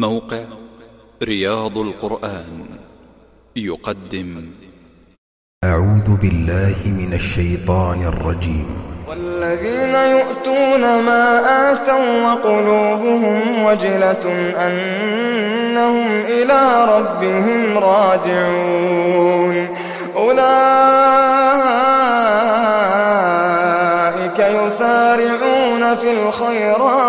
موقع رياض القرآن يقدم. أعوذ بالله من الشيطان الرجيم. والذين يؤتون ما آتوا وقلوبهم وجلة أنهم إلى ربهم راجعون. أولئك يسارعون في الخيرات.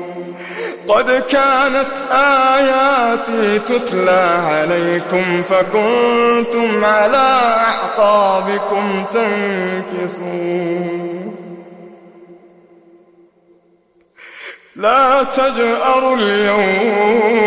قد كانت آياتي تتلى عليكم فكنتم على أعقابكم تنكسون. لا تجأروا اليوم.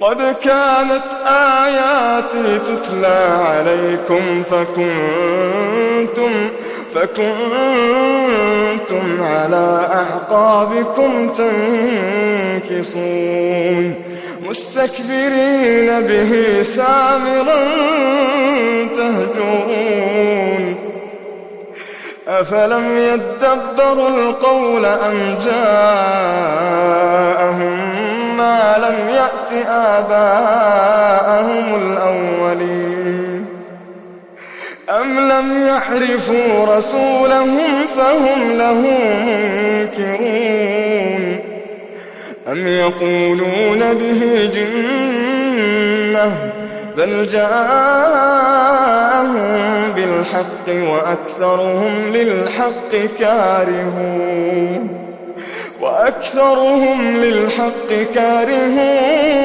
قد كانت آياتي تتلى عليكم فكنتم فكنتم على أعقابكم تنكصون. مستكبرين به سامرا تهجرون. أفلم يدبروا القول أم جاءهم ما لم يأت آباءهم الأولين أم لم يعرفوا رسولهم فهم له منكرون أم يقولون به جنة بل جاءهم بالحق وأكثرهم للحق كارهون وأكثرهم للحق كارهون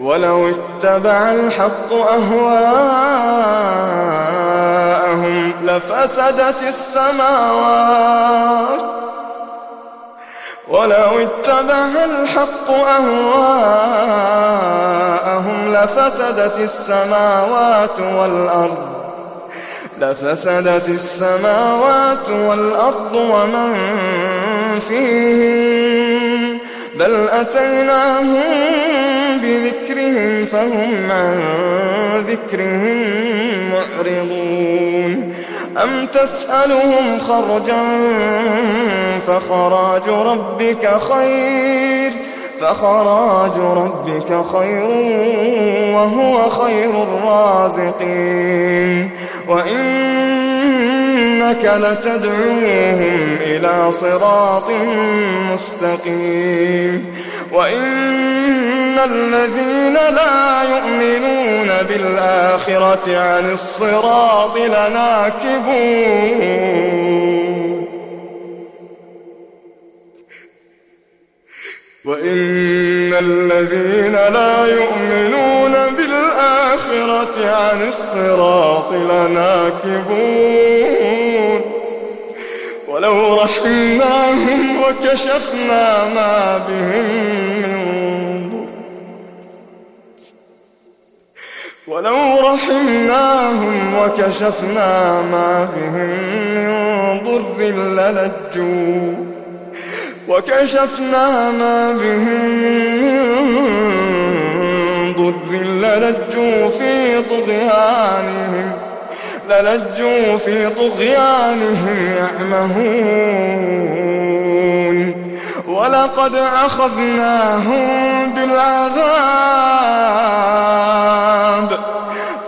ولو اتبع الحق أهواءهم لفسدت السماوات ولو اتبع الحق أهواءهم لفسدت السماوات والأرض لفسدت السماوات والأرض ومن فيهن بل أتيناهم بذكرهم فهم عن ذكرهم معرضون. أم تسألهم خرجا فخراج ربك خير فخراج ربك خير وهو خير الرازقين وإنك لتدعوهم إلى صراط مستقيم وإن الذين لا يؤمنون بالآخرة عن الصراط لناكبون وإن الذين لا يؤمنون بالآخرة عن الصراط لناكبون وكشفنا ما بهم من ضر. ولو رحمناهم وكشفنا ما بهم من ضر للجوا. وكشفنا ما بهم من ضر للجوا في طغيانهم. للجوا في طغيانهم يعمهون. ولقد أخذناهم بالعذاب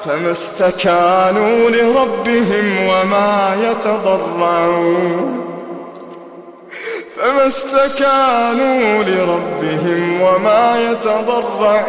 فما استكانوا لربهم وما يتضرعون فما استكانوا لربهم وما يتضرعون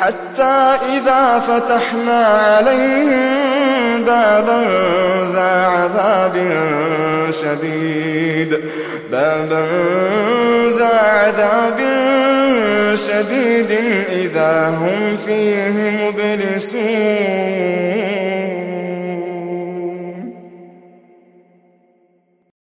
حتى إذا فتحنا عليهم بابا ذا عذاب شديد. بابا ذا عذاب شديد إذا هم فيه مبلسون.